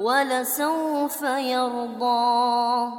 ولسوف يرضى.